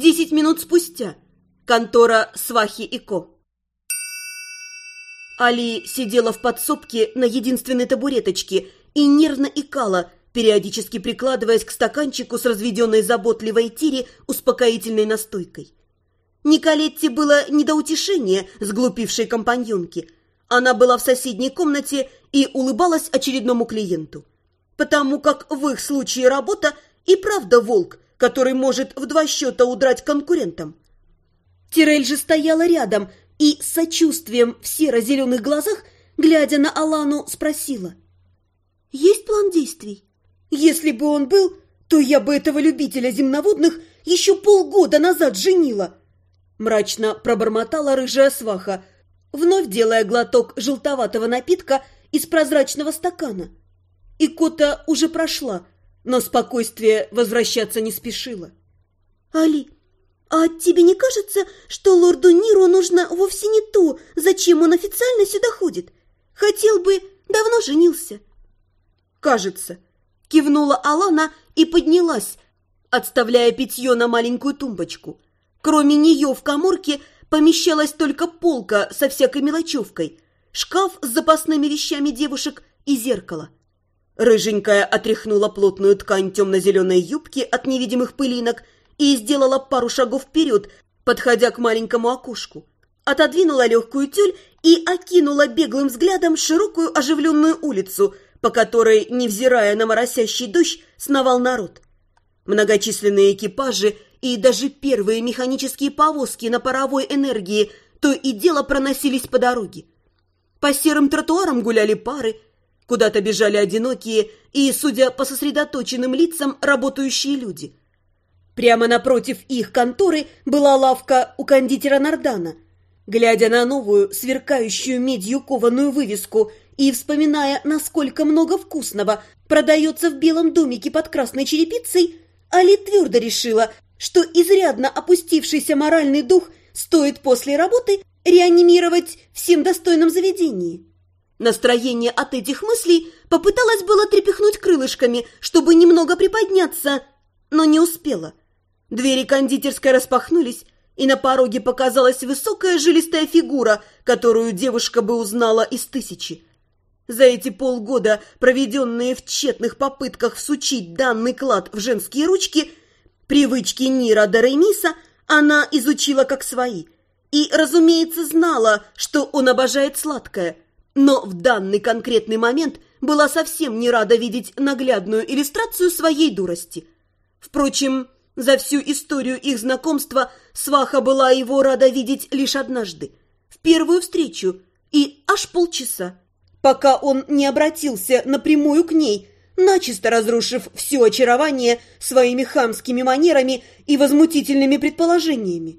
Десять минут спустя. Контора Свахи и Ко. Али сидела в подсобке на единственной табуреточке и нервно икала, периодически прикладываясь к стаканчику с разведенной заботливой Тири успокоительной настойкой. Николетте было не до утешения сглупившей компаньонки. Она была в соседней комнате и улыбалась очередному клиенту. Потому как в их случае работа и правда волк, который может в два счета удрать конкурентам. Тирель же стояла рядом и с сочувствием в серо-зеленых глазах, глядя на Алану, спросила. «Есть план действий? Если бы он был, то я бы этого любителя земноводных еще полгода назад женила!» Мрачно пробормотала рыжая сваха, вновь делая глоток желтоватого напитка из прозрачного стакана. И кота уже прошла, но спокойствие возвращаться не спешило. «Али, а тебе не кажется, что лорду Ниру нужно вовсе не то, зачем он официально сюда ходит? Хотел бы, давно женился». «Кажется», — кивнула Алана и поднялась, отставляя питье на маленькую тумбочку. Кроме нее в коморке помещалась только полка со всякой мелочевкой, шкаф с запасными вещами девушек и зеркало. Рыженькая отряхнула плотную ткань темно-зеленой юбки от невидимых пылинок и сделала пару шагов вперед, подходя к маленькому окошку. Отодвинула легкую тюль и окинула беглым взглядом широкую оживленную улицу, по которой, невзирая на моросящий дождь, сновал народ. Многочисленные экипажи и даже первые механические повозки на паровой энергии то и дело проносились по дороге. По серым тротуарам гуляли пары, Куда-то бежали одинокие и, судя по сосредоточенным лицам, работающие люди. Прямо напротив их конторы была лавка у кондитера Нардана. Глядя на новую, сверкающую медью кованую вывеску и вспоминая, насколько много вкусного продается в белом домике под красной черепицей, Али твердо решила, что изрядно опустившийся моральный дух стоит после работы реанимировать всем достойном заведении. Настроение от этих мыслей попыталась было трепехнуть крылышками, чтобы немного приподняться, но не успела. Двери кондитерской распахнулись, и на пороге показалась высокая жилистая фигура, которую девушка бы узнала из тысячи. За эти полгода, проведенные в тщетных попытках всучить данный клад в женские ручки, привычки Нира до Реймиса она изучила как свои. И, разумеется, знала, что он обожает сладкое – но в данный конкретный момент была совсем не рада видеть наглядную иллюстрацию своей дурости. Впрочем, за всю историю их знакомства Сваха была его рада видеть лишь однажды, в первую встречу, и аж полчаса, пока он не обратился напрямую к ней, начисто разрушив все очарование своими хамскими манерами и возмутительными предположениями.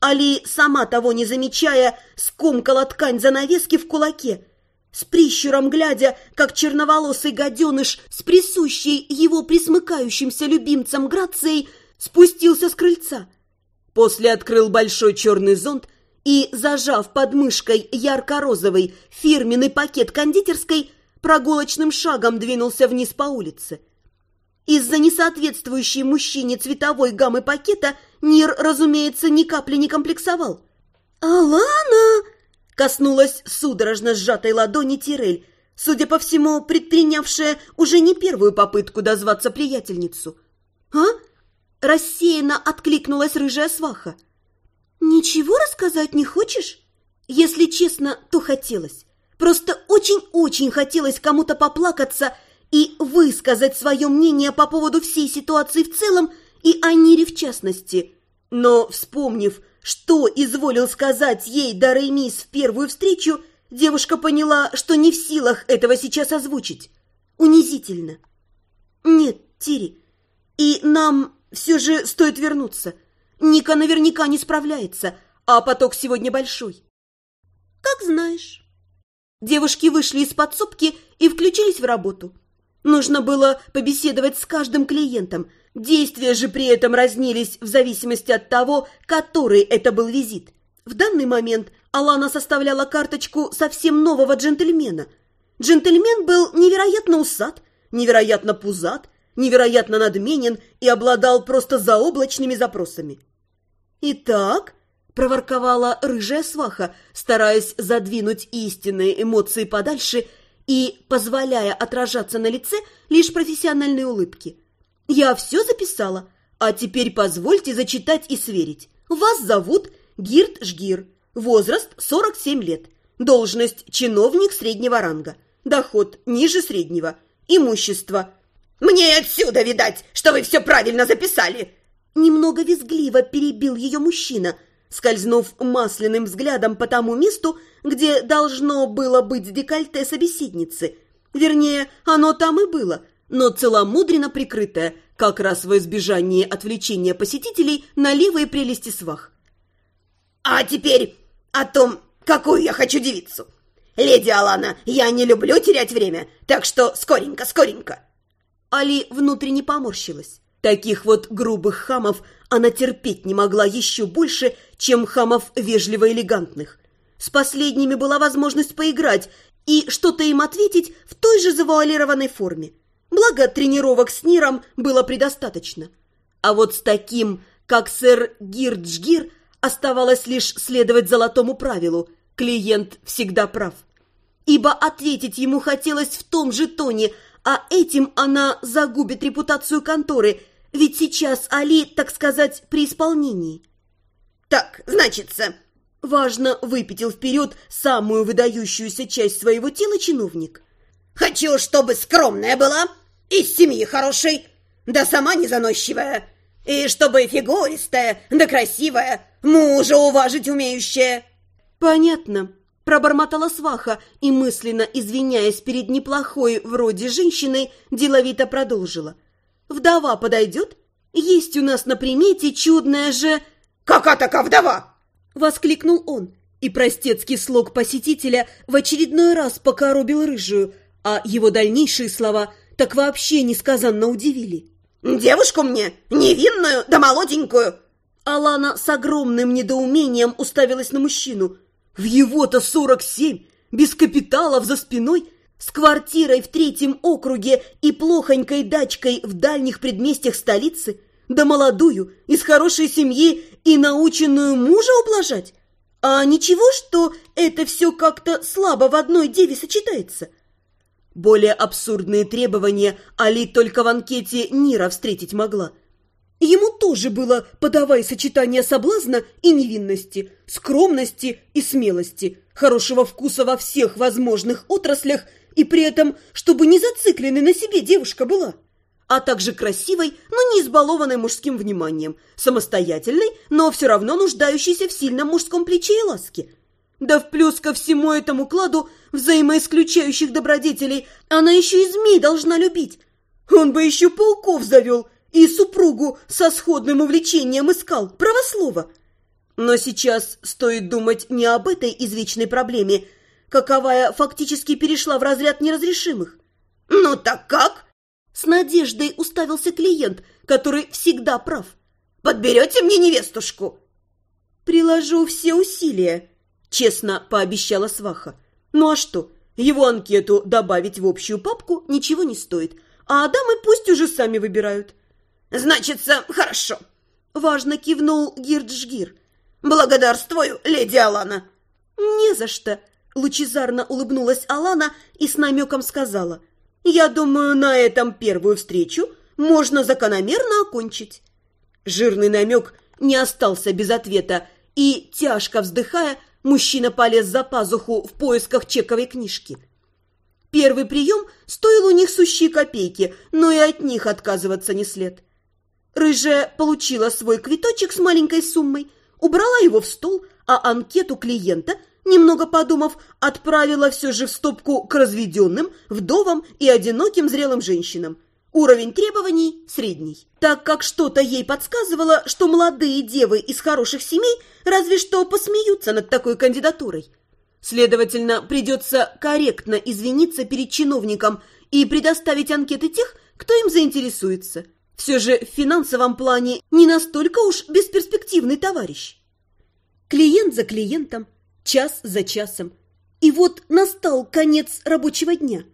Али, сама того не замечая, скомкала ткань занавески в кулаке, с прищуром глядя, как черноволосый гаденыш с присущей его присмыкающимся любимцем грацией спустился с крыльца. После открыл большой черный зонт и, зажав под мышкой ярко-розовый фирменный пакет кондитерской, прогулочным шагом двинулся вниз по улице. Из-за несоответствующей мужчине цветовой гаммы пакета Нир, разумеется, ни капли не комплексовал. «Алана!» — коснулась судорожно сжатой ладони Тирель, судя по всему, предпринявшая уже не первую попытку дозваться приятельницу. «А?» — рассеянно откликнулась рыжая сваха. «Ничего рассказать не хочешь?» «Если честно, то хотелось. Просто очень-очень хотелось кому-то поплакаться и высказать свое мнение по поводу всей ситуации в целом и о Нире в частности. Но, вспомнив, что изволил сказать ей Дареймис в первую встречу, девушка поняла, что не в силах этого сейчас озвучить. Унизительно. Нет, Тири, и нам все же стоит вернуться. Ника наверняка не справляется, а поток сегодня большой. Как знаешь. Девушки вышли из подсобки и включились в работу. Нужно было побеседовать с каждым клиентом. Действия же при этом разнились в зависимости от того, который это был визит. В данный момент Алана составляла карточку совсем нового джентльмена. Джентльмен был невероятно усат, невероятно пузат, невероятно надменен и обладал просто заоблачными запросами. «Итак», — проворковала рыжая сваха, стараясь задвинуть истинные эмоции подальше и позволяя отражаться на лице лишь профессиональной улыбки. «Я все записала, а теперь позвольте зачитать и сверить. Вас зовут Гирт Жгир, возраст 47 лет, должность чиновник среднего ранга, доход ниже среднего, имущество». «Мне отсюда видать, что вы все правильно записали!» Немного визгливо перебил ее мужчина, скользнув масляным взглядом по тому месту, где должно было быть декольте собеседницы. Вернее, оно там и было, но целомудренно прикрытое, как раз во избежание отвлечения посетителей на левые прелести свах. «А теперь о том, какую я хочу девицу. Леди Алана, я не люблю терять время, так что скоренько, скоренько». Али внутренне поморщилась. Таких вот грубых хамов она терпеть не могла еще больше, чем хамов вежливо-элегантных. С последними была возможность поиграть и что-то им ответить в той же завуалированной форме. Благо, тренировок с Ниром было предостаточно. А вот с таким, как сэр Гирджгир, оставалось лишь следовать золотому правилу «клиент всегда прав». Ибо ответить ему хотелось в том же тоне, а этим она загубит репутацию конторы, ведь сейчас Али, так сказать, при исполнении. «Так, значится...» Важно выпятил вперед самую выдающуюся часть своего тела чиновник. «Хочу, чтобы скромная была, из семьи хорошей, да сама не заносчивая, и чтобы фигуристая, да красивая, мужа уважить умеющая». «Понятно», – пробормотала сваха и, мысленно извиняясь перед неплохой вроде женщиной, деловито продолжила. «Вдова подойдет? Есть у нас на примете чудная же...» «Какая такая вдова?» Воскликнул он, и простецкий слог посетителя в очередной раз покоробил рыжую, а его дальнейшие слова так вообще несказанно удивили. «Девушку мне, невинную да молоденькую!» Алана с огромным недоумением уставилась на мужчину. В его-то сорок семь, без капиталов за спиной, с квартирой в третьем округе и плохонькой дачкой в дальних предместьях столицы – да молодую, из хорошей семьи и наученную мужа ублажать? А ничего, что это все как-то слабо в одной деве сочетается? Более абсурдные требования Али только в анкете Нира встретить могла. Ему тоже было подавай сочетание соблазна и невинности, скромности и смелости, хорошего вкуса во всех возможных отраслях и при этом, чтобы не зацикленной на себе девушка была а также красивой, но не избалованной мужским вниманием, самостоятельной, но все равно нуждающейся в сильном мужском плече и ласке. Да в плюс ко всему этому кладу взаимоисключающих добродетелей она еще и змей должна любить. Он бы еще пауков завел и супругу со сходным увлечением искал, правослово. Но сейчас стоит думать не об этой извечной проблеме, каковая фактически перешла в разряд неразрешимых. «Ну так как?» С надеждой уставился клиент, который всегда прав. «Подберете мне невестушку?» «Приложу все усилия», — честно пообещала сваха. «Ну а что, его анкету добавить в общую папку ничего не стоит, а дамы пусть уже сами выбирают». «Значится, хорошо», — важно кивнул Гирджгир. «Благодарствую, леди Алана». «Не за что», — лучезарно улыбнулась Алана и с намеком сказала. Я думаю, на этом первую встречу можно закономерно окончить. Жирный намек не остался без ответа, и, тяжко вздыхая, мужчина полез за пазуху в поисках чековой книжки. Первый прием стоил у них сущие копейки, но и от них отказываться не след. Рыжая получила свой квиточек с маленькой суммой, убрала его в стол, а анкету клиента немного подумав, отправила все же в стопку к разведенным, вдовам и одиноким зрелым женщинам. Уровень требований средний, так как что-то ей подсказывало, что молодые девы из хороших семей разве что посмеются над такой кандидатурой. Следовательно, придется корректно извиниться перед чиновником и предоставить анкеты тех, кто им заинтересуется. Все же в финансовом плане не настолько уж бесперспективный товарищ. Клиент за клиентом – час за часом. И вот настал конец рабочего дня.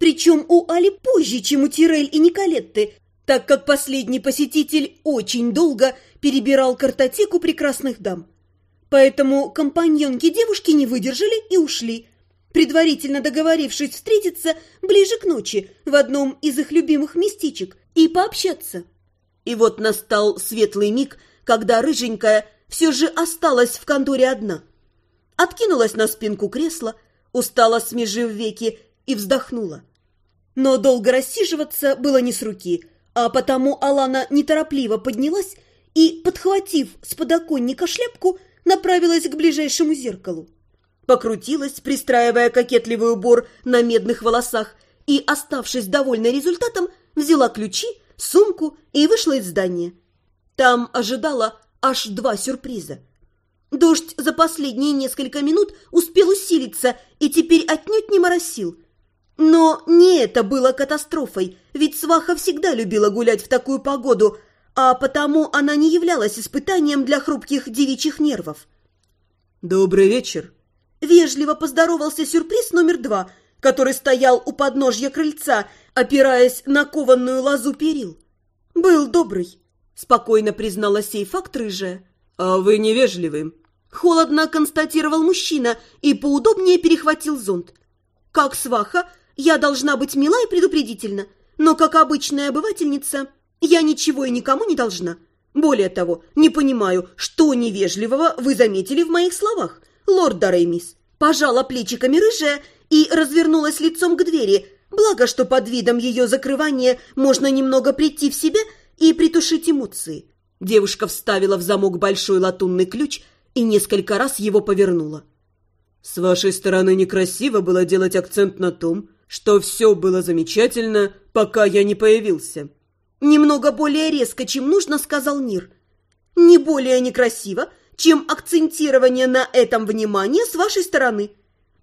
Причем у Али позже, чем у Тирель и Николетты, так как последний посетитель очень долго перебирал картотеку прекрасных дам. Поэтому компаньонки девушки не выдержали и ушли, предварительно договорившись встретиться ближе к ночи в одном из их любимых местечек и пообщаться. И вот настал светлый миг, когда рыженькая все же осталась в конторе одна. Откинулась на спинку кресла, устало смежив веки и вздохнула. Но долго рассиживаться было не с руки, а потому Алана неторопливо поднялась и, подхватив с подоконника шляпку, направилась к ближайшему зеркалу. Покрутилась, пристраивая кокетливый убор на медных волосах, и, оставшись довольной результатом, взяла ключи, сумку и вышла из здания. Там ожидала аж два сюрприза. Дождь за последние несколько минут успел усилиться и теперь отнюдь не моросил. Но не это было катастрофой, ведь сваха всегда любила гулять в такую погоду, а потому она не являлась испытанием для хрупких девичьих нервов. «Добрый вечер!» Вежливо поздоровался сюрприз номер два, который стоял у подножья крыльца, опираясь на кованную лозу перил. «Был добрый», — спокойно признала сей факт рыжая. «А вы невежливы», — холодно констатировал мужчина и поудобнее перехватил зонт. «Как сваха, я должна быть мила и предупредительна, но как обычная обывательница я ничего и никому не должна. Более того, не понимаю, что невежливого вы заметили в моих словах, лорд Дареймис. Пожала плечиками рыжая и развернулась лицом к двери, благо, что под видом ее закрывания можно немного прийти в себя и притушить эмоции. Девушка вставила в замок большой латунный ключ и несколько раз его повернула. «С вашей стороны некрасиво было делать акцент на том, что все было замечательно, пока я не появился». Немного более резко, чем нужно, сказал Нир. Не более некрасиво, чем акцентирование на этом внимания с вашей стороны.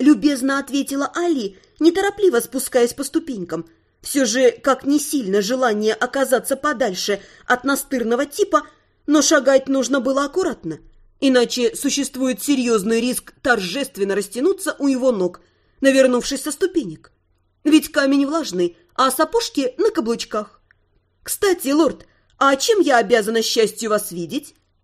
Любезно ответила Али, неторопливо спускаясь по ступенькам. Все же, как не сильно желание оказаться подальше от настырного типа, но шагать нужно было аккуратно. Иначе существует серьезный риск торжественно растянуться у его ног, навернувшись со ступенек. Ведь камень влажный, а сапожки на каблучках. «Кстати, лорд, а чем я обязана счастью вас видеть?»